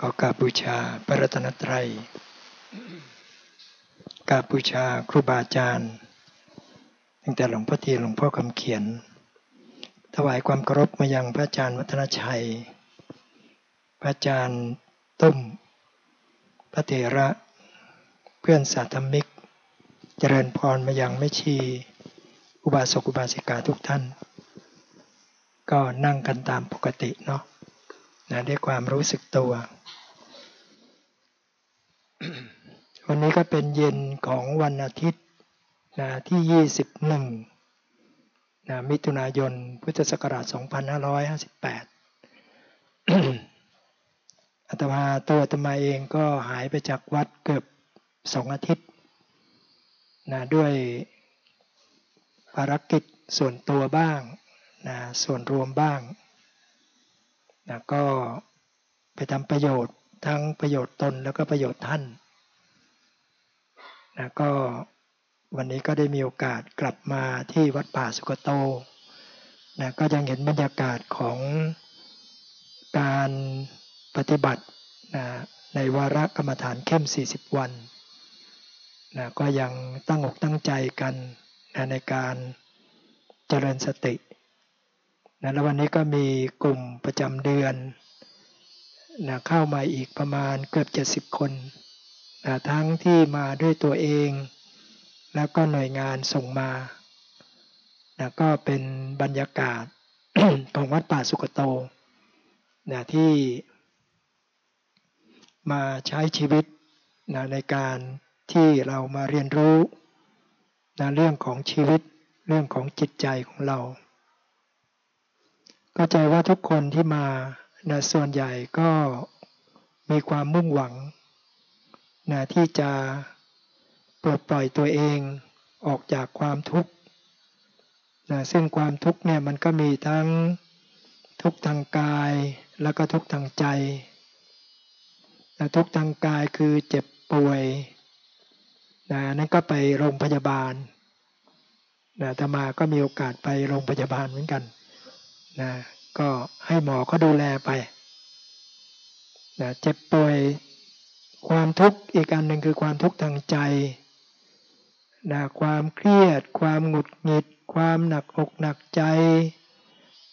ขอกราบบูชาพระรัตนตรัยกราบบูชาครูบาอาจารย์ตั้งแต่หลวงพ่อทีหลวงพ่อคำเขียน ถวายความเคารพมายังพระอาจารย์วัฒนชัย พระอาจารย์ตุ้ม พระเถระ เพื่อนสาธมิก เจริญพรมายังแม่ชี อุบาสกอุบาสิกาทุกท่าน ก็นั่งกันตามปกติเนาะ นะด้วยความรู้สึกตัว วันนี้ก็เป็นเย็นของวันอาทิตย์นะที่ 21นะมิถุนายน พุทธศักราช 2558อาตมาตัวอาตมาเองก็หายไปจากวัดเกือบสองอาทิตย์นะด้วยภารกิจส่วนตัวบ้างนะส่วนรวมบ้าง นะก็ไปทำประโยชน์ทั้งประโยชน์ตนแล้วก็ประโยชน์ท่านนะก็วันนี้ก็ได้มีโอกาสกลับมาที่วัดป่าสุกโตนะก็ยังเห็นบรรยากาศของการปฏิบัตินะในวาระกรรมฐานเข้ม 40 วันนะก็ยังตั้งอกตั้งใจกันนะในการเจริญสติ นะแล้ววันนี้ก็มีกลุ่มประจำเดือนนะเข้ามาอีกประมาณเกือบ 70 คนนะทั้งที่มาด้วยตัวเอง แล้วก็หน่วยงานส่งมานะก็เป็นบรรยากาศของวัดป่าสุกโตนะที่มาใช้ชีวิตนะในการที่เรามาเรียนรู้นะเรื่องของชีวิตเรื่องของจิตใจของเรา ก็ใจว่าทุกคนที่มานะส่วนใหญ่ก็มีความมุ่งหวังนะที่จะปลดปล่อยตัวเองออกจากความทุกข์นะซึ่งความทุกข์เนี่ยมันก็มีทั้งทุกข์ทางกายแล้วก็ทุกข์ทางใจนะทุกข์ทางกายคือเจ็บป่วยนะนั่นก็ไปโรงพยาบาลนะธรรมาก็มีโอกาสไปโรงพยาบาลเหมือนกัน นะก็ให้หมอเขาดูแลไปนะเจ็บป่วยความทุกข์อีกอันหนึ่งคือความทุกข์ทางใจนะความเครียด ความหงุดหงิด ความหนักอกหนักใจ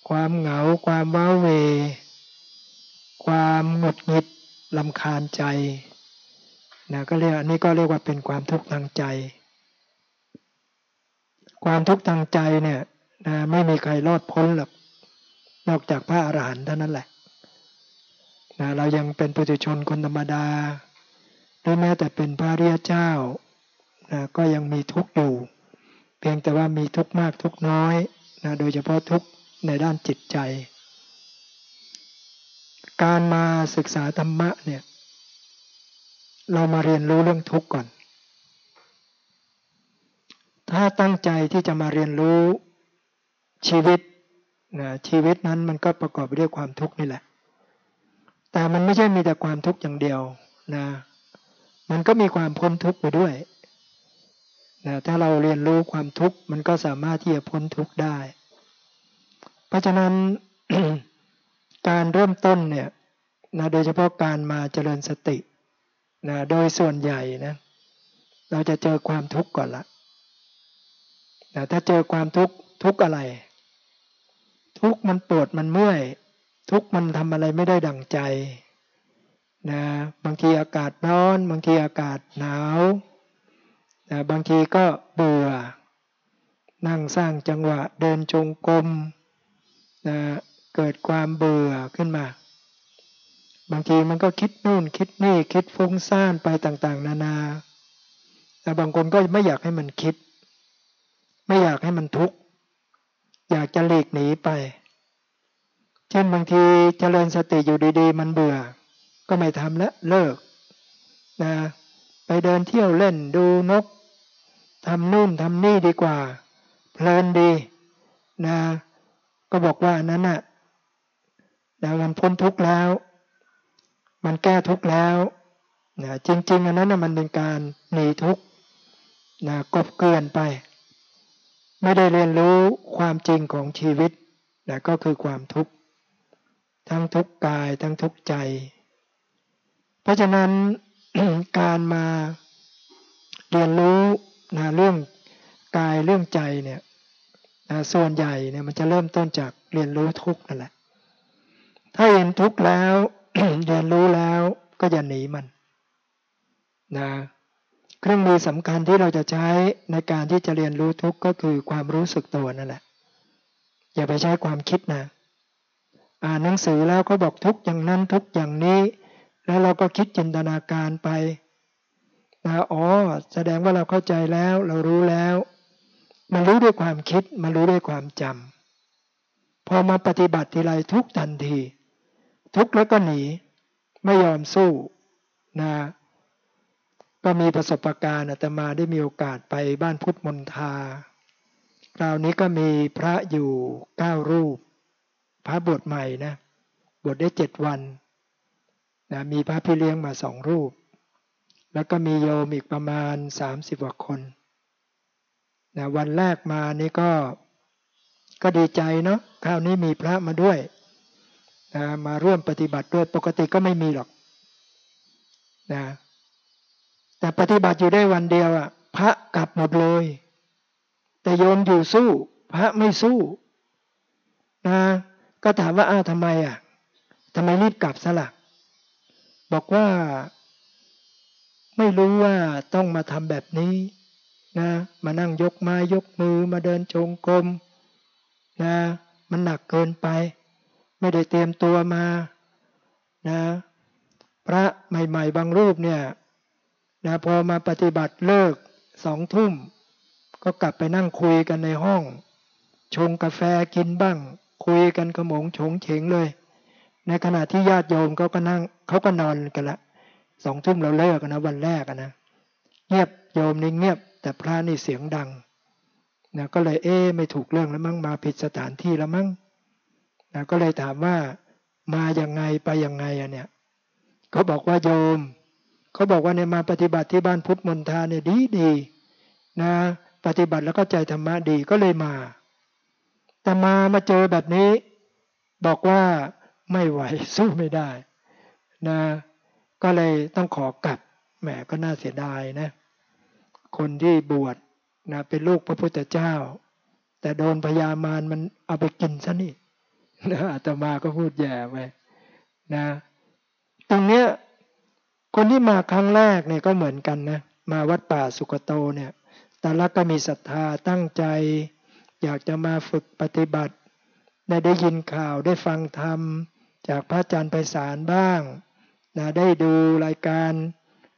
ความเหงา ความว้าเว ความหงุดหงิดลำคาญใจนะก็เรียกอันนี้ก็เรียกว่าเป็นความทุกข์ทางใจ ความทุกข์ทางใจเนี่ยนะไม่มีใครรอดพ้นหรอก นอกจากพระอรหันต์เท่านั้นแหละนะเรายังเป็นปุถุชนคนธรรมดาหรือแม้แต่เป็นพระเรียเจ้านะก็ยังมีทุกข์อยู่ เพียงแต่ว่ามีทุกข์มากทุกข์น้อยนะโดยเฉพาะทุกข์ในด้านจิตใจ การมาศึกษาธรรมะเนี่ยเรามาเรียนรู้เรื่องทุกข์ก่อน ถ้าตั้งใจที่จะมาเรียนรู้ชีวิต นะชีวิตนั้นมันก็ประกอบไปด้วยความทุกข์นี่แหละ แต่มันไม่ใช่มีแต่ความทุกข์อย่างเดียวนะมันก็มีความพ้นทุกข์ไปด้วยนะถ้าเราเรียนรู้ความทุกข์มันก็สามารถที่จะพ้นทุกข์ได้ เพราะฉะนั้นการเริ่มต้นเนี่ยนะโดยเฉพาะการมาเจริญสตินะโดยส่วนใหญ่นะเราจะเจอความทุกข์ก่อนละนะถ้าเจอความทุกข์ทุกอะไร ทุกมันปวดมันเมื่อย ทุกมันทำอะไรไม่ได้ดังใจนะบางทีอากาศร้อน บางทีอากาศหนาวนะบางทีก็เบื่อ นั่งสร้างจังหวะเดินจงกรมนะเกิดความเบื่อขึ้นมา บางทีมันก็คิดนู่นคิดนี่คิดฟุ้งซ่านไปต่างๆ นานาแต่บางคนก็ไม่อยากให้มันคิด ไม่อยากให้มันทุกข์ อยากจะหลีกหนีไป เช่นบางทีเจริญสติอยู่ดี ๆ มันเบื่อ ก็ไม่ทำแล้วเลิกนะไปเดินเที่ยวเล่นดูนกทำนู่นทำนี่ดีกว่า เพลินดีนะก็บอกว่านั้นน่ะนะมันพ้นทุกข์แล้ว มันแก้ทุกข์แล้วนะจริง ๆ อันนั้นนะมันเป็นการหนีทุกข์นะกบเกลื่อนไป ไม่ได้เรียนรู้ความจริงของชีวิตนะก็คือความทุกข์ ทั้งทุกกายทั้งทุกใจ เพราะฉะนั้นการมาเรียนรู้นะเรื่องกายเรื่องใจเนี่ยนะส่วนใหญ่เนี่ยมันจะเริ่มต้นจากเรียนรู้ทุกนั่นแหละ ถ้าเห็นทุกแล้ว เรียนรู้แล้วก็อย่าหนีมันนะ เครื่องมือสำคัญที่เราจะใช้ในการที่จะเรียนรู้ทุกก็คือความรู้สึกตัวนั่นแหละ อย่าไปใช้ความคิดนะ อ่านหนังสือแล้วก็บอกทุกอย่างนั้นทุกอย่างนี้ แล้วเราก็คิดจินตนาการไปนะอ๋อแสดงว่าเราเข้าใจแล้ว เรารู้แล้ว มันรู้ด้วยความคิด มันรู้ด้วยความจำพอมาปฏิบัติทีไรทุกทันที ทุกแล้วก็หนี ไม่ยอมสู้นะ ก็มีประสบการณ์แต่มาได้มีโอกาสไปบ้านพุทธมนทาคราวนี้ก็มีพระอยู่เก้ารูป พระบวชใหม่นะบวชได้เจ็ดวันนะมีพระพี่เลี้ยงมาสองรูป แล้วก็มีโยมอีกประมาณสามสิบกว่าคนนะวันแรกมานี่ก็ก็ดีใจเนาะคราวนี้มีพระมาด้วยนะมาร่วมปฏิบัติด้วยปกติก็ไม่มีหรอกนะ แต่ปฏิบัติอยู่ได้วันเดียวอะ พระกลับหมดเลย แต่โยมอยู่สู้ พระไม่สู้นะก็ถามว่าอ้าวทำไมอะทำไมรีบกลับสลัก บอกว่าไม่รู้ว่าต้องมาทำแบบนี้นะมานั่งยกไม้ยกมือมาเดินจงกรมนะมันหนักเกินไป ไม่ได้เตรียมตัวมานะพระใหม่ ๆ บางรูปเนี่ย นะพอมาปฏิบัติเลิกสองทุ่ม ก็กลับไปนั่งคุยกันในห้อง ชงกาแฟกินบ้าง คุยกันขมงชงเฉงเลย ในขณะที่ญาติโยมเขาก็นั่งเขาก็นอนกันละสองทุ่มเราเลิกนะวันแรกนะเงียบโยมนี่เงียบ แต่พระนี่เสียงดังนะก็เลยเอ๊ไม่ถูกเรื่องแล้วมั้งมาผิดสถานที่แล้วมั้งนะก็เลยถามว่ามาอย่างไงไปยังไงอะเนี่ยเขาบอกว่าโยม เขาบอกว่าเนี่ยมาปฏิบัติที่บ้านพุทธมณฑาเนี่ยดีดีนะปฏิบัติแล้วก็ใจธรรมะดีก็เลยมา แต่มามาเจอแบบนี้ บอกว่าไม่ไหวสู้ไม่ได้นะก็เลยต้องขอกลับแหมก็น่าเสียดายนะคนที่บวชนะเป็นลูกพระพุทธเจ้า แต่โดนพญามารมันเอาไปกินซะนี่นะอาตมาก็พูดแย่ไปนะ ตรงเนี้ย คนที่มาครั้งแรกเนี่ยก็เหมือนกันนะมาวัดป่าสุกโตเนี่ยแต่ละก็มีศรัทธาตั้งใจ อยากจะมาฝึกปฏิบัติ ได้ได้ยินข่าวได้ฟังธรรม จากพระอาจารย์ไพศาลบ้างนะได้ดูรายการ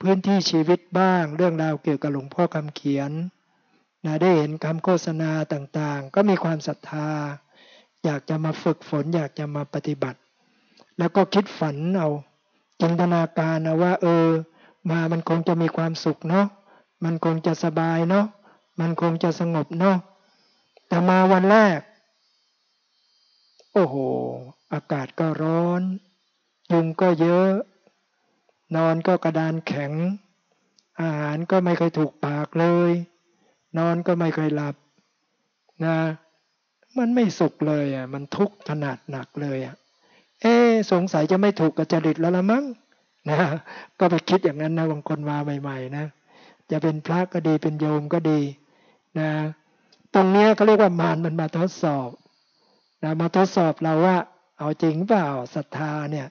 พื้นที่ชีวิตบ้าง เรื่องราวเกี่ยวกับหลวงพ่อคำเขียนนะได้เห็นคำโฆษณาต่างๆ ก็มีความศรัทธา อยากจะมาฝึกฝน อยากจะมาปฏิบัติ แล้วก็คิดฝันเอา จินตนาการนะว่า เออ มามันคงจะมีความสุขเนาะมันคงจะสบายเนาะมันคงจะสงบเนาะแต่มาวันแรก โอ้โห อากาศก็ร้อน ยุงก็เยอะ นอนก็กระดานแข็ง อาหารก็ไม่เคยถูกปากเลย นอนก็ไม่เคยหลับนะมันไม่สุขเลยอะ มันทุกข์ขนาดหนักเลยอะ เอ๊สงสัยจะไม่ถูกกับจริตแล้วละมั้งนะก็ไปคิดอย่างนั้นนะบางคนมาใหม่ ๆ นะ จะเป็นพระก็ดีเป็นโยมก็ดีนะตรงเนี้ยเขาเรียกว่ามารมันมาทดสอบนะมาทดสอบเราว่า เอาจริงเปล่าศรัทธาเนี่ย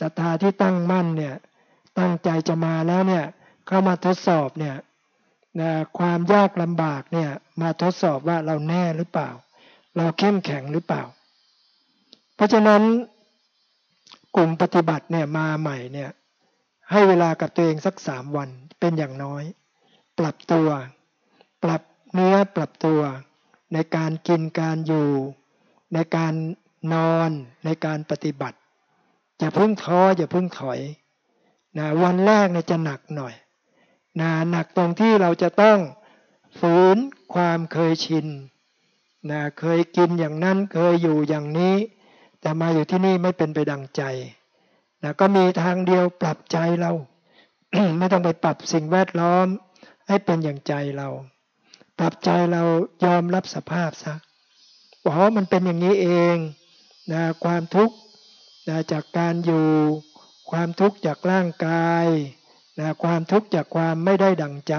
ศรัทธาที่ตั้งมั่นเนี่ยตั้งใจจะมาแล้วเนี่ยเข้ามาทดสอบเนี่ยนะความยากลำบากเนี่ยมาทดสอบว่าเราแน่หรือเปล่า เราเข้มแข็งหรือเปล่า เพราะฉะนั้น กลุ่มปฏิบัติเนี่ยมาใหม่เนี่ยให้เวลากับตัวเองสักสามวันเป็นอย่างน้อย ปรับตัว ปรับเนื้อปรับตัว ในการกินการอยู่ ในการนอนในการปฏิบัติอย่าพึ่งท้ออย่าพึ่งถอยนะวันแรกเนี่ยจะหนักหน่อยนะหนักตรงที่เราจะต้องฝืนความเคยชินนะเคยกินอย่างนั้นเคยอยู่อย่างนี้ แต่มาอยู่ที่นี่ไม่เป็นไปดังใจนะก็มีทางเดียวปรับใจเรา ไม่ต้องไปปรับสิ่งแวดล้อม ให้เป็นอย่างใจเรา ปรับใจเรายอมรับสภาพซะว่ามันเป็นอย่างนี้เองนะความทุกข์นะจากการอยู่ ความทุกข์จากร่างกายนะความทุกข์จากความไม่ได้ดังใจ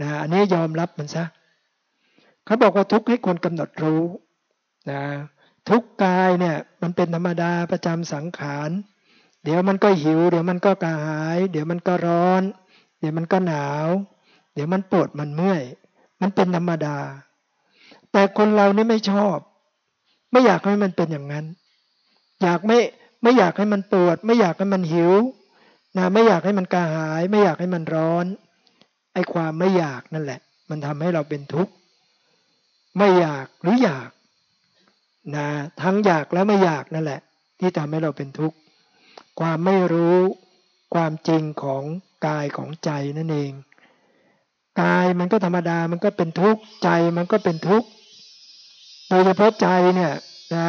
นะอันนี้ยอมรับมันซะเขาบอกว่าทุกข์ให้คนกำหนดรู้นะ ทุกกายเนี่ยมันเป็นธรรมดาประจำสังขาร เดี๋ยวมันก็หิว เดี๋ยวมันก็กระหาย เดี๋ยวมันก็ร้อน เดี๋ยวมันก็หนาว เดี๋ยวมันปวดมันเมื่อย มันเป็นธรรมดา แต่คนเรานี่ไม่ชอบ ไม่อยากให้มันเป็นอย่างนั้น อยากไม่ไม่อยากให้มันปวด ไม่อยากให้มันหิวนะไม่อยากให้มันกระหาย ไม่อยากให้มันร้อน ไอ้ความไม่อยากนั่นแหละ มันทำให้เราเป็นทุกข์ไม่อยากหรืออยาก นะทั้งอยากและไม่อยากนั่นแหละ ที่ทำให้เราเป็นทุกข์ ความไม่รู้ความจริงของกายของใจนั่นเอง กายมันก็ธรรมดามันก็เป็นทุกข์ใจมันก็เป็นทุกข์โดยเฉพาะใจเนี่ยนะ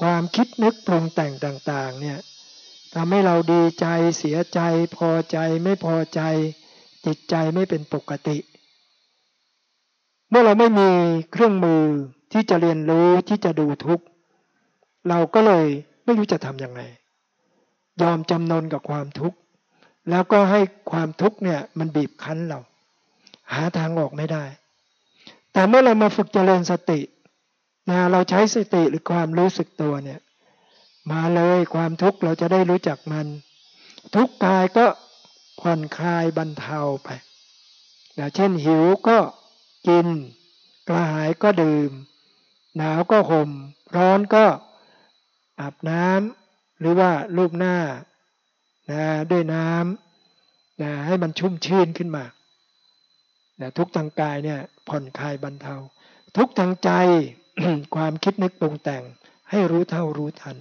ความคิดนึกปรุงแต่งต่าง ๆ เนี่ยทำให้เราดีใจเสียใจพอใจไม่พอใจ จิตใจไม่เป็นปกติ เมื่อเราไม่มีเครื่องมือ ที่จะเรียนรู้ที่จะดูทุกข์เราก็เลยไม่รู้จะทำยังไง ยอมจำนนกับความทุกข์แล้วก็ให้ความทุกข์เนี่ยมันบีบคั้นเรา หาทางออกไม่ได้ แต่เมื่อเรามาฝึกเจริญสตินะเราใช้สติหรือความรู้สึกตัวเนี่ย มาเลยความทุกข์เราจะได้รู้จักมัน ทุกกายก็ผ่อนคลายบรรเทาไปนะเช่นหิวก็กิน กระหายก็ดื่ม หนาวก็ห่ม ร้อนก็อาบน้ำหรือว่าลูบหน้านะด้วยน้ำนะให้มันชุ่มชื่นขึ้นมานะทุกทางกายเนี่ยผ่อนคลายบรรเทา ทุกทางใจความคิดนึกปรุงแต่ง ให้รู้เท่ารู้ทัน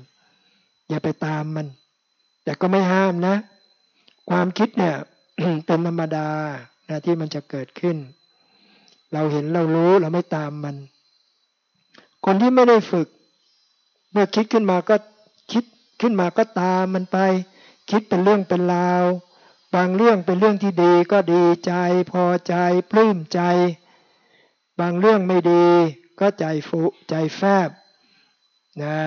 อย่าไปตามมัน แต่ก็ไม่ห้ามนะ ความคิดเนี่ยเป็นธรรมดานะที่มันจะเกิดขึ้น เราเห็นเรารู้เราไม่ตามมัน คนที่ไม่ได้ฝึก เมื่อคิดขึ้นมาก็คิดขึ้นมาก็ตามมันไป คิดเป็นเรื่องเป็นราวบางเรื่องเป็นเรื่องที่ดีก็ดีใจพอใจปลื้มใจ บางเรื่องไม่ดีก็ใจฟุใจแฟบนะ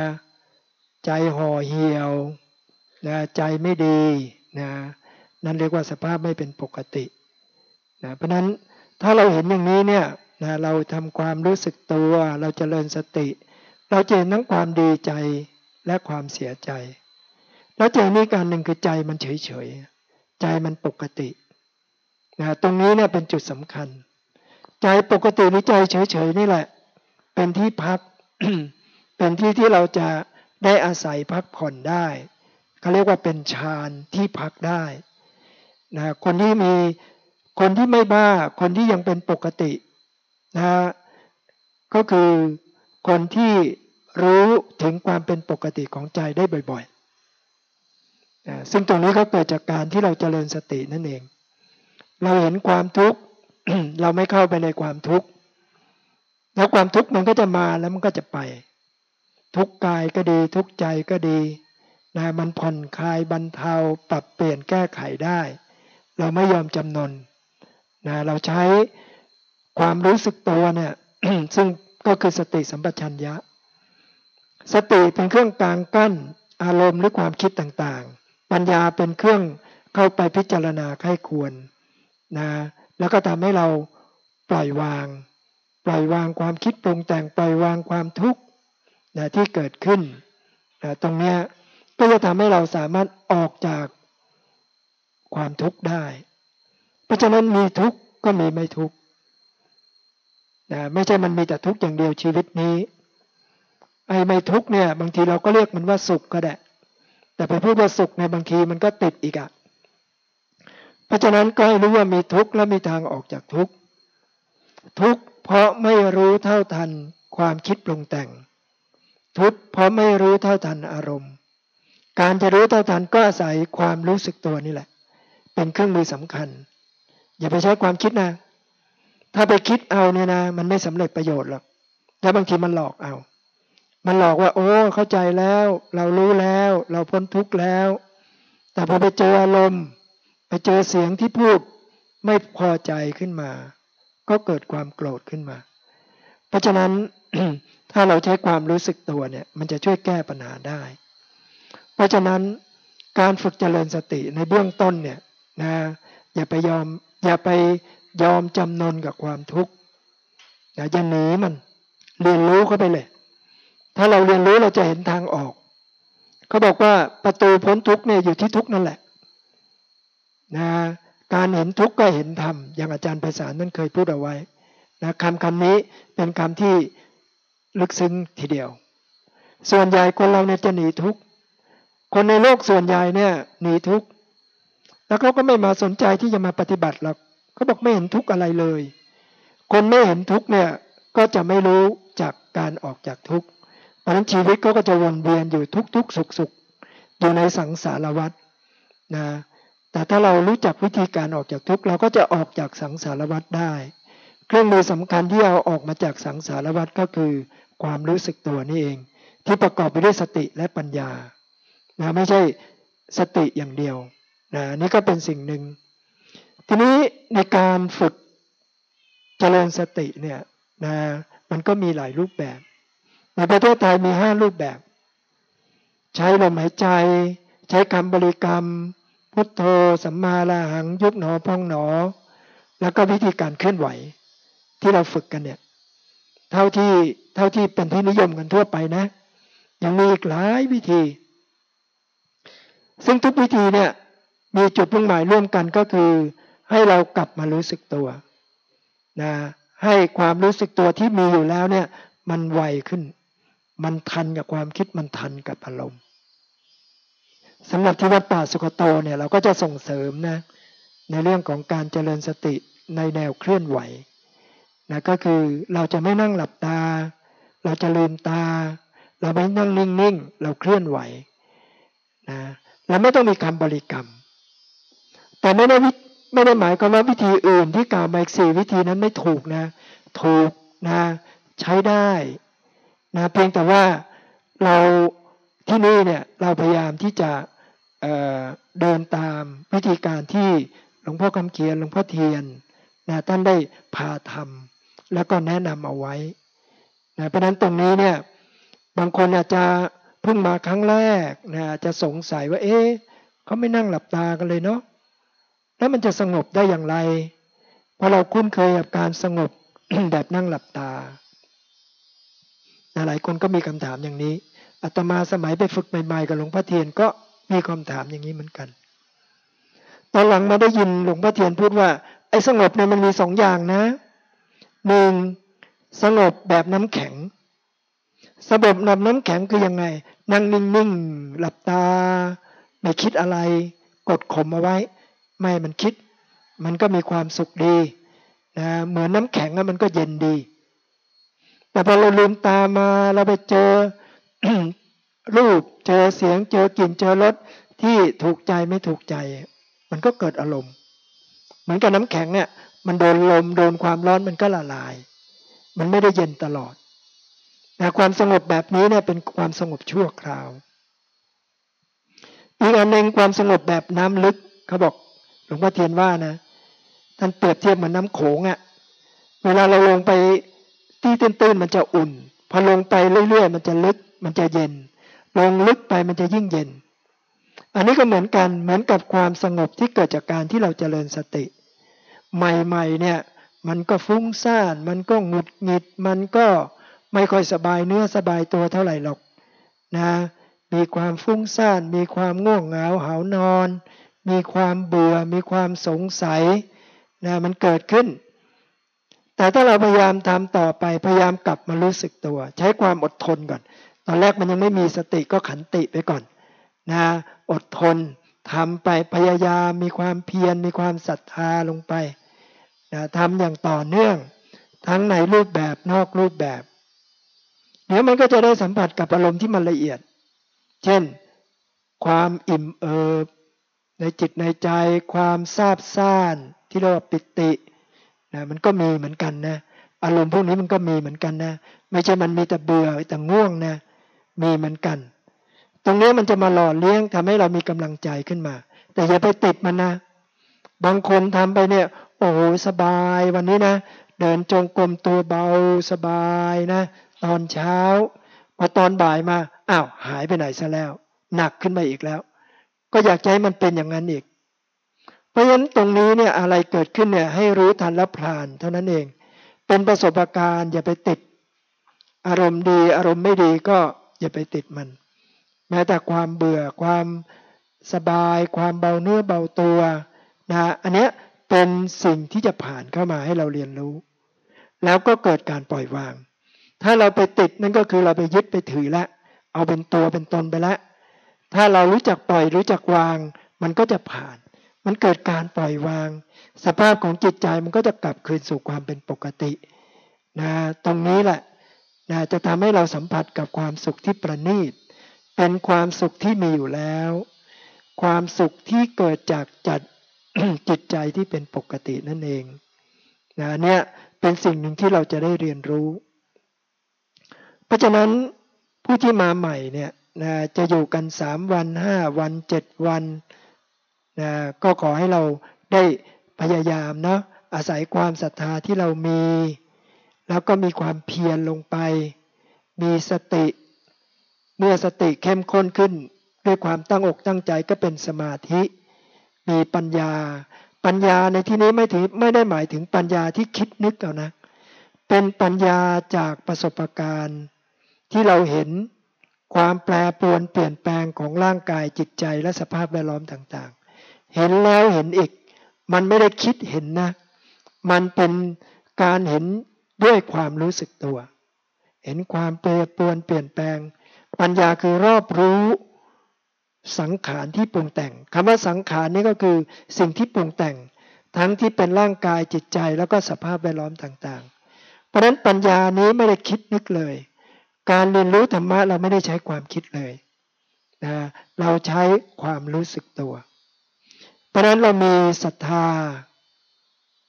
ใจห่อเหี่ยวนะใจไม่ดีนะนั่นเรียกว่าสภาพไม่เป็นปกตินะเพราะนั้นถ้าเราเห็นอย่างนี้เนี่ย นะเราทำความรู้สึกตัว เราจเจริญสติ เราเจนทั้งความดีใจและความเสียใจ แล้วเจอนี้การหนึ่งคือใจมันเฉยเฉยใจมันปกตินะตรงนี้เนี่ยเป็นจุดสำคัญ ใจปกติหรือใจเฉยเฉยนี่แหละ เป็นที่พัก เป็นที่ที่เราจะได้อาศัยพักผ่อนได้เขาเรียกว่าเป็นฌานที่พักได้นะคนที่มีคนที่ไม่บ้า คนที่ยังเป็นปกติ นะก็คือคนที่รู้ถึงความเป็นปกติของใจได้บ่อยๆนะซึ่งตรงนี้ก็เกิดจากการที่เราเจริญสตินั่นเอง เราเห็นความทุกข์ เราไม่เข้าไปในความทุกข์แล้วความทุกข์มันก็จะมาแล้วมันก็จะไป ทุกกายก็ดีทุกใจก็ดีนะมันผ่อนคลายบรรเทาปรับเปลี่ยนแก้ไขได้ เราไม่ยอมจำนนนะเราใช้ ความรู้สึกตัวเนี่ยซึ่งก็คือสติสัมปชัญญะ สติเป็นเครื่องกลางกั้นอารมณ์หรือความคิดต่างๆ ปัญญาเป็นเครื่องเข้าไปพิจารณาไข้ควรนะแล้วก็ทำให้เราปล่อยวาง ปล่อยวางความคิดปรุงแต่งปล่อยวางความทุกข์นะที่เกิดขึ้นนะตรงนี้ก็จะทำให้เราสามารถออกจากความทุกข์ได้ เพราะฉะนั้นมีทุกข์ก็มีไม่ทุกข์ นะไม่ใช่มันมีแต่ทุกข์อย่างเดียวชีวิตนี้ ไอ้ไม่ทุกข์เนี่ย บางทีเราก็เรียกมันว่าสุขก็ได้ แต่ไปพูดว่าสุขในบางทีมันก็ติดอีกอะเพราะฉะนั้นก็ให้รู้ว่ามีทุกข์และมีทางออกจากทุกข์ทุกข์เพราะไม่รู้เท่าทันความคิดปรุงแต่ง ทุกข์เพราะไม่รู้เท่าทันอารมณ์ การจะรู้เท่าทันก็อาศัยความรู้สึกตัวนี่แหละ เป็นเครื่องมือสำคัญ อย่าไปใช้ความคิดนะ ถ้าไปคิดเอาเนี่ยนะ มันไม่สำเร็จประโยชน์หรอกแล้วบางทีมันหลอกเอา มันหลอกว่า โอ้ เข้าใจแล้ว เรารู้แล้ว เราพ้นทุกข์แล้ว แต่พอไปเจออารมณ์ ไปเจอเสียงที่พูดไม่พอใจขึ้นมา ก็เกิดความโกรธขึ้นมา เพราะฉะนั้นถ้าเราใช้ความรู้สึกตัวเนี่ย มันจะช่วยแก้ปัญหาได้ เพราะฉะนั้นการฝึกเจริญสติในเบื้องต้นเนี่ยนะอย่าไปยอมอย่าไป ยอมจำนนกับความทุกข์อย่าหนีมัน เรียนรู้เข้าไปเลย ถ้าเราเรียนรู้เราจะเห็นทางออก เขาบอกว่าประตูพ้นทุกข์เนี่ยอยู่ที่ทุกข์นั่นแหละนะการเห็นทุกข์ก็เห็นธรรมอย่างอาจารย์ไพศานั่นเคยพูดเอาไว้นะคำคำนี้เป็นคำที่ลึกซึ้งทีเดียว ส่วนใหญ่คนเราเนี่ยจะหนีทุกข์คนในโลกส่วนใหญ่เนี่ยหนีทุกข์แล้วเขาก็ไม่มาสนใจที่จะมาปฏิบัติหรอก เขาบอกไม่เห็นทุกข์อะไรเลย คนไม่เห็นทุกข์เนี่ยก็จะไม่รู้จากการออกจากทุกข์เพราะนั้นชีวิตก็จะวนเวียนอยู่ทุกๆสุขๆอยู่ในสังสารวัฏนะแต่ถ้าเรารู้จักวิธีการออกจากทุกข์เราก็จะออกจากสังสารวัฏได้ เครื่องมือสำคัญที่เอาออกมาจากสังสารวัฏก็คือ ความรู้สึกตัวนี่เอง ที่ประกอบไปด้วยสติและปัญญานะไม่ใช่สติอย่างเดียวนะนี่ก็เป็นสิ่งหนึ่ง ทีนี้ในการฝึกเจริญสติเนี่ยนะมันก็มีหลายรูปแบบ ในประเทศไทยมีห้ารูปแบบ ใช้ลมหายใจ ใช้คำบริกรรม พุทโธสัมมาลาหัง ยุบหนอพองหนอ แล้วก็วิธีการเคลื่อนไหว ที่เราฝึกกันเนี่ยเท่าที่เท่าที่เป็นที่นิยมกันทั่วไปนะ ยังมีอีกหลายวิธี ซึ่งทุกวิธีเนี่ยมีจุดมุ่งหมายร่วมกันก็คือ ให้เรากลับมารู้สึกตัวนะให้ความรู้สึกตัวที่มีอยู่แล้วเนี่ย มันไวขึ้น มันทันกับความคิดมันทันกับอารมณ์สำหรับที่วัดป่าสุกโตเนี่ยเราก็จะส่งเสริมนะในเรื่องของการเจริญสติในแนวเคลื่อนไหวนะก็คือเราจะไม่นั่งหลับตา เราจะลืมตา เราไม่นั่งนิ่งๆ เราเคลื่อนไหวนะเราไม่ต้องมีคำบริกรรม แต่ไม่ได้วิ ไม่ได้หมายความว่าวิธีอื่นที่กล่าวมาอีกสี่วิธีนั้นไม่ถูกนะ ถูกนะใช้ได้นะเพียงแต่ว่าเราที่นี่เนี่ยเราพยายามที่จะเเดินตามวิธีการที่หลวงพ่อคำเขียนหลวงพ่อเทียนนะท่านได้พาทำแล้วก็แนะนำเอาไว้นะเพราะนั้นตรงนี้เนี่ยบางคนอาจจะเพิ่งมาครั้งแรกนะจะสงสัยว่า เอ๊ะเขาไม่นั่งหลับตากันเลยเนาะ แล้วมันจะสงบได้อย่างไรเพราะเราคุ้นเคยกับการสงบแบบนั่งหลับตาหลายคนก็มีคำถามอย่างนี้อาตมาสมัยไปฝึกใหม่ๆกับหลวงพ่อเทียนก็มีคำถามอย่างนี้เหมือนกันตอนหลังมาได้ยินหลวงพ่อเทียนพูดว่า ไอ้สงบเนี่ยมันมีสองอย่างนะหนึ่งสงบแบบน้ำแข็งสงบแบบน้ำแข็งคือยังไง นั่งนิ่งๆหลับตา ไม่คิดอะไร กดข่มเอาไว้ ไม่มันคิด มันก็มีความสุขดีนะเหมือนน้ำแข็งมันก็เย็นดี แต่พอเราลืมตามาเราไปเจอรูปเจอเสียงเจอกลิ่นเจอรสที่ถูกใจไม่ถูกใจ มันก็เกิดอารมณ์ เหมือนกับน้ำแข็งเนี่ย มันโดนลมโดนความร้อนมันก็ละลาย มันไม่ได้เย็นตลอดแต่ความสงบแบบนี้เนี่ยเป็นความสงบชั่วคราวอีกอันหนึ่งความสงบแบบน้ำลึกเขาบอก หลวงพ่อเทียนว่านะท่านเปรียบเทียบเหมือนน้าโขงอะ่ะ เวลาเราลงไปที่ตื้นๆมันจะอุ่น พอลงไปเรื่อยๆมันจะลึก มันจะเย็น ลงลึกไปมันจะยิ่งเย็น อันนี้ก็เหมือนกันเหมือนกับความสงบที่เกิดจากการที่เราเจริญสติ ใหม่ๆเนี่ยมันก็ฟุ้งซ่าน มันก็หงุดหงิด มันก็ไม่ค่อยสบายเนื้อสบายตัวเท่าไหร่หรอกนะ มีความฟุ้งซ่าน มีความง่วงเหงาหานอน มีความเบื่อ มีความสงสัยนะมันเกิดขึ้น แต่ถ้าเราพยายามทำต่อไป พยายามกลับมารู้สึกตัว ใช้ความอดทนก่อน ตอนแรกมันยังไม่มีสติก็ขันติไปก่อนนะอดทนทำไปพยายามมีความเพียรมีความศรัทธาลงไปนะทำอย่างต่อเนื่อง ทั้งในรูปแบบนอกรูปแบบเดี๋ยวมันก็จะได้สัมผัสกับอารมณ์ที่มันละเอียด เช่น ความอิ่มเอิบ ในจิตในใจความซาบซ่านที่เรียกว่าปิตินะมันก็มีเหมือนกันนะอารมณ์พวกนี้มันก็มีเหมือนกันนะ ไม่ใช่มันมีแต่เบื่อแต่ง่วงนะ มีเหมือนกัน ตรงนี้มันจะมาหล่อเลี้ยงทำให้เรามีกำลังใจขึ้นมา แต่อย่าไปติดมันนะ บางคนทำไปเนี่ย โอ้โหสบายวันนี้นะ เดินจงกรมตัวเบาสบายนะ ตอนเช้า พอตอนบ่ายมาอ้าวหายไปไหนซะแล้ว หนักขึ้นมาอีกแล้ว ก็อยากให้มันเป็นอย่างนั้นอีก เพราะฉะนั้นตรงนี้เนี่ยอะไรเกิดขึ้นเนี่ยให้รู้ทันและพลาน เท่านั้นเอง เป็นประสบการณ์อย่าไปติด อารมณ์ดีอารมณ์ไม่ดีก็อย่าไปติดมัน แม้แต่ความเบื่อความสบาย ความเบาเนื้อเบาตัวนะอันเนี้ยเป็นสิ่งที่จะผ่านเข้ามาให้เราเรียนรู้ แล้วก็เกิดการปล่อยวาง ถ้าเราไปติดนั่นก็คือเราไปยึดไปถือแล้วเอาเป็นตัวเป็นตนไปแล้ว ถ้าเรารู้จักปล่อยรู้จักวาง มันก็จะผ่าน มันเกิดการปล่อยวาง สภาพของจิตใจมันก็จะกลับคืนสู่ความเป็นปกตินะตรงนี้แหละนะจะทำให้เราสัมผัสกับความสุขที่ประณีต เป็นความสุขที่มีอยู่แล้ว ความสุขที่เกิดจากจัดจิตใจที่เป็นปกตินั่นเองนะเนี่ยเป็นสิ่งหนึ่งที่เราจะได้เรียนรู้ เพราะฉะนั้นผู้ที่มาใหม่เนี่ย นะจะอยู่กันสามวันห้าวันเจ็ดวันนะก็ขอให้เราได้พยายามเนาะอาศัยความศรัทธาที่เรามี แล้วก็มีความเพียรลงไป มีสติ เมื่อสติเข้มข้นขึ้น ด้วยความตั้งอกตั้งใจก็เป็นสมาธิ มีปัญญา ปัญญาในที่นี้ไม่ถึงไม่ได้หมายถึงปัญญาที่คิดนึกเอานะ เป็นปัญญาจากประสบการณ์ที่เราเห็น ความแปรปรวนเปลี่ยนแปลงของร่างกายจิตใจและสภาพแวดล้อมต่างๆ เห็นแล้วเห็นอีก มันไม่ได้คิดเห็นนะ มันเป็นการเห็นด้วยความรู้สึกตัว เห็นความแปรปรวนเปลี่ยนแปลง ปัญญาคือรอบรู้สังขารที่ปรุงแต่งคำว่าสังขารนี่ก็คือสิ่งที่ปรุงแต่ง ทั้งที่เป็นร่างกายจิตใจแล้วก็สภาพแวดล้อมต่างๆ เพราะฉะนั้นปัญญานี้ไม่ได้คิดนึกเลย การเรียนรู้ธรรมะเราไม่ได้ใช้ความคิดเลยนะเราใช้ความรู้สึกตัว เพราะนั้นเรามีศรัทธา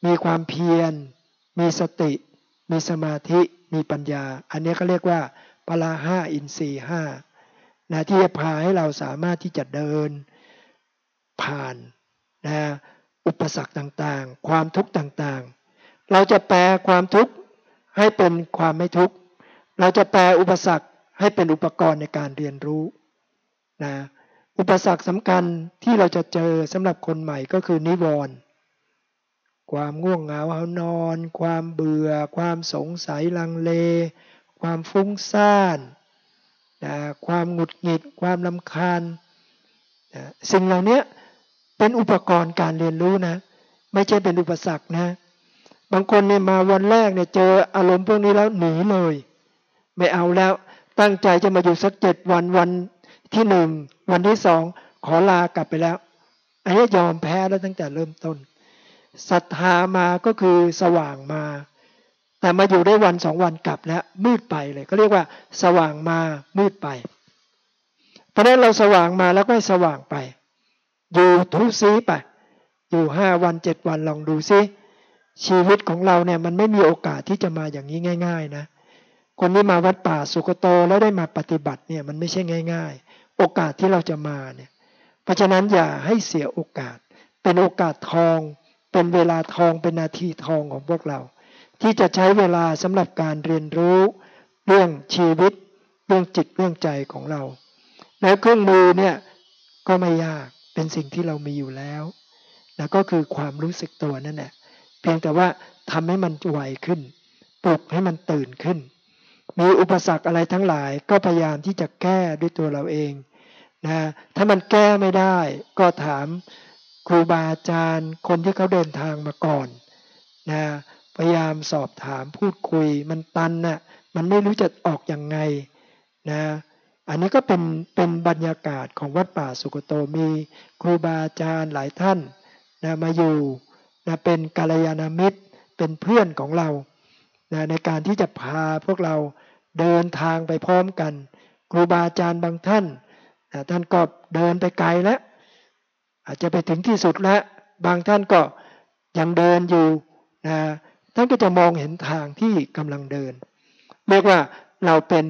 มีความเพียร มีสติ มีสมาธิ มีปัญญา อันนี้เขาเรียกว่าปลาห้าอินทรีห้านะที่จะพาให้เราสามารถที่จะเดินผ่านนะอุปสรรคต่างๆ ความทุกข์ต่างๆ เราจะแปลความทุกข์ให้เป็นความไม่ทุกข์ เราจะแปลอุปสรรคให้เป็นอุปกรณ์ในการเรียนรู้นะอุปสรรคสำคัญที่เราจะเจอสำหรับคนใหม่ก็คือนิวรณ์ความง่วงเหงาเอานอน ความเบื่อ ความสงสัยลังเล ความฟุ้งซ่านนะความหงุดหงิด ความลำคาญนะสิ่งเหล่านี้เป็นอุปกรณ์การเรียนรู้นะ ไม่ใช่เป็นอุปสรรคนะ บางคนเนี่ยมาวันแรกเนี่ยเจออารมณ์พวกนี้แล้วหนีเลย ไม่เอาแล้ว ตั้งใจจะมาอยู่สักเจ็ดวันวันที่หนึ่งวันที่สองขอลากลับไปแล้ว อันนี้ยอมแพ้แล้วตั้งแต่เริ่มต้นศรัทธามาก็คือสว่างมา แต่มาอยู่ได้วันสองวันกลับแล้ว มืดไปเลยก็เรียกว่า สว่างมามืดไป เพราะนั้นเราสว่างมาแล้วก็สว่างไป อยู่ทุซีไป อยู่ห้าวันเจ็ดวันลองดูซิชีวิตของเราเนี่ยมันไม่มีโอกาสที่จะมาอย่างนี้ง่าย ๆ นะ คนที่มาวัดป่าสุกโตแล้วได้มาปฏิบัติเนี่ยมันไม่ใช่ง่าย ๆ โอกาสที่เราจะมาเนี่ยเพราะฉะนั้นอย่าให้เสียโอกาส เป็นโอกาสทอง เป็นเวลาทองเป็นนาทีทองของพวกเรา ที่จะใช้เวลาสำหรับการเรียนรู้เรื่องชีวิต เรื่องจิตเรื่องใจของเรา แล้วเครื่องมือเนี่ยก็ไม่ยากเป็นสิ่งที่เรามีอยู่แล้วแล้วก็คือความรู้สึกตัวนั่นแหละเพียงแต่ว่าทำให้มันไวขึ้น ปลุกให้มันตื่นขึ้น มีอุปสรรคอะไรทั้งหลาย ก็พยายามที่จะแก้ด้วยตัวเราเองนะถ้ามันแก้ไม่ได้ก็ถามครูบาอาจารย์ คนที่เขาเดินทางมาก่อนนะพยายามสอบถามพูดคุย มันตันนะ่ะมันไม่รู้จะออกอยังไงนะอันนี้ก็เป็นเป็นบรรยากาศของวัดป่าสุกโตมีครูบาอาจารย์หลายท่านนะมาอยู่นะเป็นกาลยานามิตรเป็นเพื่อนของเรา นะในการที่จะพาพวกเราเดินทางไปพร้อมกัน ครูบาอาจารย์บางท่านนะท่านก็เดินไปไกลแล้ว อาจจะไปถึงที่สุดแล้ว บางท่านก็ยังเดินอยู่นะท่านก็จะมองเห็นทางที่กำลังเดิน เรียกว่าเราเป็น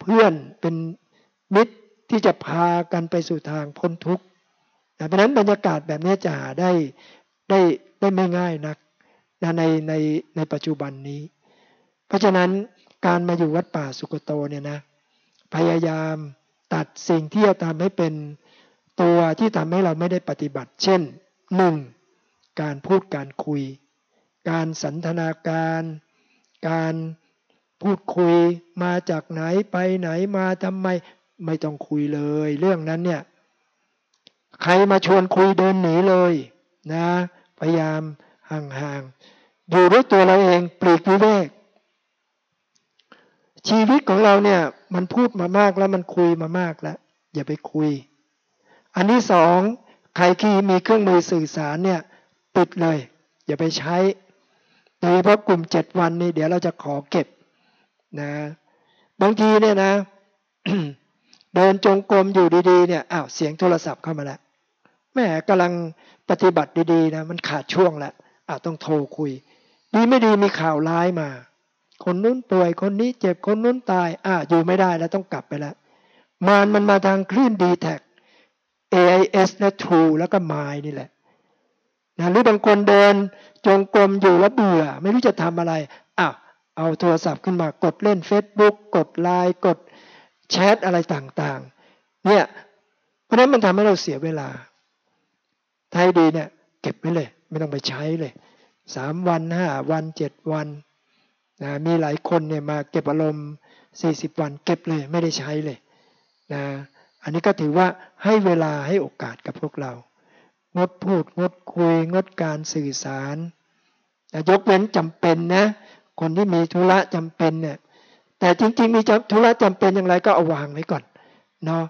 เพื่อนเป็นมิตรที่จะพากันไปสู่ทางพ้นทุกข์เพราะนั้นบรรยากาศแบบนี้จะหาได้ได้ได้ไม่ง่ายนัก นะในในในปัจจุบันนี้ เพราะฉะนั้นการมาอยู่วัดป่าสุกโตเนี่ยนะพยายามตัดสิ่งที่จะทำให้เป็นตัวที่ทำให้เราไม่ได้ปฏิบัติ เช่นหนึ่งการพูดการคุย การสันทนาการ การพูดคุยมาจากไหนไปไหนมาทำไมไม่ต้องคุยเลย เรื่องนั้นเนี่ยใครมาชวนคุยเดินหนีเลยนะ พยายาม ห่างๆอยู่ด้วยตัวเราเองปลีกวิเวก ชีวิตของเราเนี่ยมันพูดมามากแล้วมันคุยมามากแล้ว อย่าไปคุย อันที่สองใครที่มีเครื่องมือสื่อสารเนี่ยปิดเลย อย่าไปใช้โดยเฉพาะกลุ่มเจ็ดวันนี้เดี๋ยวเราจะขอเก็บนะบางทีเนี่ยนะ เดินจงกรมอยู่ดีๆเนี่ยอ้าวเสียงโทรศัพท์เข้ามาแล้วแม่กำลังปฏิบัติดีๆนะมันขาดช่วงแล้ว อาวต้องโทรคุย ดีไม่ดีมีข่าวร้ายมา คนนู้นป่วยคนนี้เจ็บคนนู้นตาย อ่าอยู่ไม่ได้แล้วต้องกลับไปแล้วมานมันมาทางคลื่นดีแท็ก AIS และ True แล้วก็ m y นี่แหละนะหรือบางคนเดินจงกรมอยู่แล้วเบื่อ ไม่รู้จะทำอะไรอ้าวเอาโทรศัพท์ขึ้นมากดเล่น Facebook กดไลน์กดแชทอะไรต่างๆ เนี่ย เพราะนั้นมันทำให้เราเสียเวลาไทยดีเนี่ย เก็บไว้เลย ไม่ต้องไปใช้เลยสามวันห้าวันเจ็ดวันนะมีหลายคนเนี่ยมาเก็บอารมณ์สี่สิบวันเก็บเลยไม่ได้ใช้เลยนะอันนี้ก็ถือว่าให้เวลาให้โอกาสกับพวกเรา งดพูดงดคุย งดการสื่อสารนะยกเว้นจำเป็นนะคนที่มีธุระจำเป็นเนี่ยแต่จริงๆมีธุระจำเป็นอย่างไรก็เอาวางไว้ก่อนเนาะ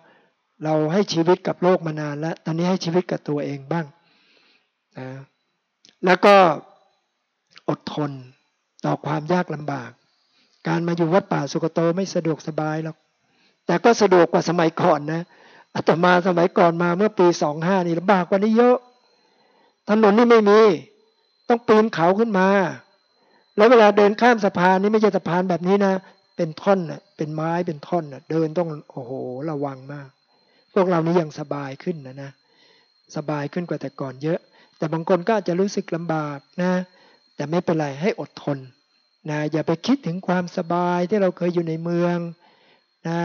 เราให้ชีวิตกับโลกมานานแล้ว ตอนนี้ให้ชีวิตกับตัวเองบ้างนะ แล้วก็อดทนต่อความยากลำบาก การมาอยู่วัดป่าสุกโตไม่สะดวกสบายหรอก แต่ก็สะดวกกว่าสมัยก่อนนะอาตมาสมัยก่อนมาเมื่อปีสองห้านี่ลำบากกว่านี้เยอะ ถนนนี่ไม่มี ต้องปีนเขาขึ้นมา แล้วเวลาเดินข้ามสะพานนี่ไม่ใช่สะพานแบบนี้นะ เป็นท่อนนะเป็นไม้เป็นท่อนนะเดินต้องโอ้โหระวังมาก พวกเรานี่ยังสบายขึ้นนะนะ สบายขึ้นกว่าแต่ก่อนเยอะ แต่บางคนก็อาจจะรู้สึกลำบากนะ แต่ไม่เป็นไรให้อดทนนะอย่าไปคิดถึงความสบายที่เราเคยอยู่ในเมืองนะ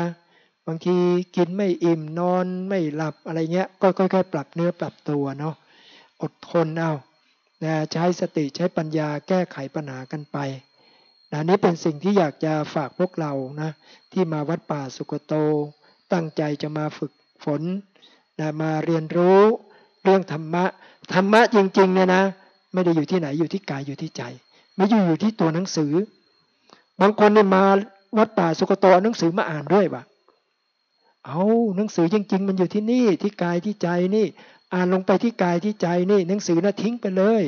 บางทีกินไม่อิ่มนอนไม่หลับอะไรเงี้ยก็ค่อยๆ ปรับเนื้อปรับตัวเนาะอดทนเอานะใช้สติใช้ปัญญาแก้ไขปัญหากันไปนะนี้เป็นสิ่งที่อยากจะฝากพวกเรานะที่มาวัดป่าสุกโต ตั้งใจจะมาฝึกฝนนะมาเรียนรู้ เรื่องธรรมะธรรมะจริงๆเนี่ยนะ ไม่ได้อยู่ที่ไหนอยู่ที่กายอยู่ที่ใจ ไม่อยู่อยู่ที่ตัวหนังสือ บางคนเนี่ยมาวัดป่าสุกโตหนังสือมาอ่านด้วยปะเอาหนังสือจริง ๆ มันอยู่ที่นี่ที่กายที่ใจนี่ อ่านลงไปที่กายที่ใจนี่ หนังสือน่ะทิ้งไปเลย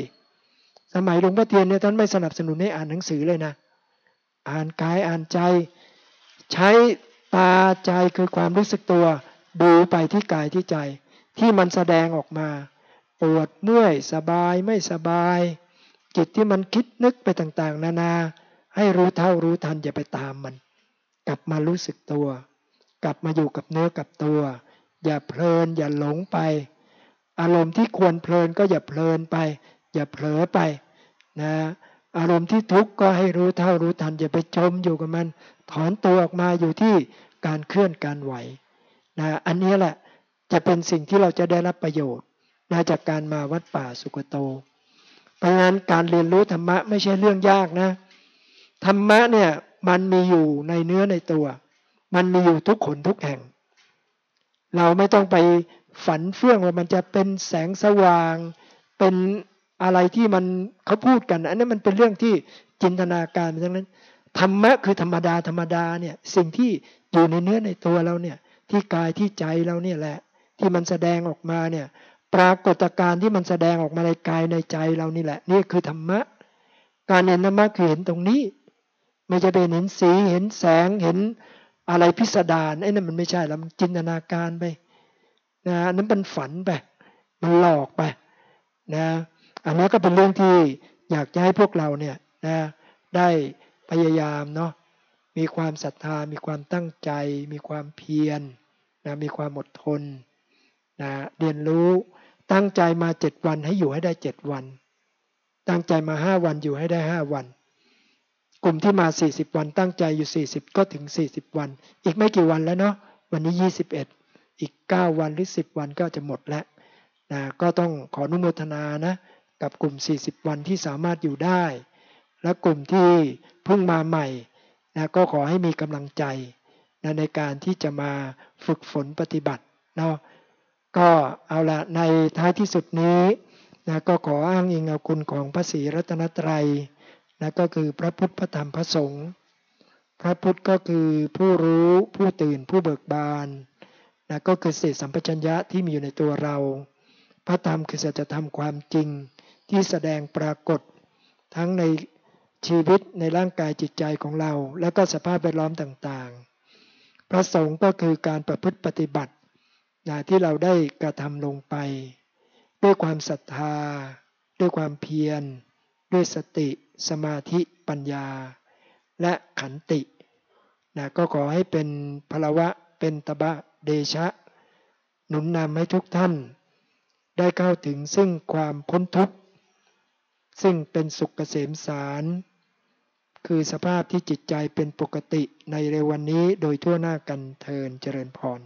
สมัยหลวงพ่อเทียนเนี่ยท่านไม่สนับสนุนให้อ่านหนังสือเลยนะอ่านกายอ่านใจ ใช้ตาใจคือความรู้สึกตัว ดูไปที่กายที่ใจ ที่มันแสดงออกมา ปวดเมื่อยสบายไม่สบาย จิตที่มันคิดนึกไปต่างๆ นานา ให้รู้เท่ารู้ทันอย่าไปตามมัน กลับมารู้สึกตัว กลับมาอยู่กับเนื้อกับตัว อย่าเพลินอย่าหลงไป อารมณ์ที่ควรเพลินก็อย่าเพลินไป อย่าเผลอไปนะอารมณ์ที่ทุกข์ก็ให้รู้เท่ารู้ทันอย่าไปจมอยู่กับมัน ถอนตัวออกมาอยู่ที่การเคลื่อนการไหวนะอันนี้แหละ จะเป็นสิ่งที่เราจะได้รับประโยชน์นะจากการมาวัดป่าสุกโต เพราะงั้นการเรียนรู้ธรรมะไม่ใช่เรื่องยากนะ ธรรมะเนี่ยมันมีอยู่ในเนื้อในตัว มันมีอยู่ทุกขนทุกแห่ง เราไม่ต้องไปฝันเฟื่องว่ามันจะเป็นแสงสว่าง เป็นอะไรที่มันเขาพูดกัน อันนั้นมันเป็นเรื่องที่จินตนาการดังนั้น ธรรมะคือธรรมดาธรรมดาเนี่ยสิ่งที่อยู่ในเนื้อในตัวเราเนี่ยที่กายที่ใจเราเนี่ยแหละ ที่มันแสดงออกมาเนี่ย ปรากฏการณ์ที่มันแสดงออกมาในกายในใจเรานี่แหละ นี่คือธรรมะ การเห็นธรรมะคือเห็นตรงนี้ ไม่จะเป็นเห็นสีเห็นแสงเห็นอะไรพิสดารไอ้นั่นมันไม่ใช่แล้วมันจินตนาการไปนะนั้นเป็นฝันไปมันหลอกไปนะอันนี้ก็เป็นเรื่องที่อยากจะให้พวกเราเนี่ยนะได้พยายามเนาะมีความศรัทธา มีความตั้งใจ มีความเพียรนะมีความอดทน นะเรียนรู้ตั้งใจมาเจ็ดวันให้อยู่ให้ได้เจ็ดวัน ตั้งใจมาห้าวันอยู่ให้ได้ห้าวัน กลุ่มที่มา40วัน ตั้งใจอยู่40ก็ถึง40วัน อีกไม่กี่วันแล้วเนาะวันนี้21อีก9วันหรือ10วันก็จะหมดแล้วนะก็ต้องขออนุโมทนานะกับกลุ่ม 40 วันที่สามารถอยู่ได้ และกลุ่มที่เพิ่งมาใหม่นะก็ขอให้มีกำลังใจนะในการที่จะมาฝึกฝนปฏิบัติเนาะ ก็เอาละในท้ายที่สุดนี้นะก็ขออ้างอิงเอาคุณของพระศรีรัตนตรัยนะก็คือพระพุทธพระธรรมพระสงฆ์พระพุทธก็คือผู้รู้ผู้ตื่นผู้เบิกบานนะก็คือเศษสัมปชัญญะที่มีอยู่ในตัวเรา พระธรรมคือสัจธรรมความจริงที่แสดงปรากฏ ทั้งในชีวิตในร่างกายจิตใจของเรา และก็สภาพแวดล้อมต่างๆ พระสงฆ์ก็คือการประพฤติปฏิบัติ นะที่เราได้กระทำลงไป ด้วยความศรัทธา ด้วยความเพียร ด้วยสติ สมาธิปัญญา และขันตินะก็ขอให้เป็นพลวะเป็นตบะเดชะ หนุนนำให้ทุกท่าน ได้เข้าถึงซึ่งความพ้นทุกข์ ซึ่งเป็นสุขเกษมสารคือสภาพที่จิตใจเป็นปกติในเร็ววันนี้โดยทั่วหน้ากันเทินเจริญพร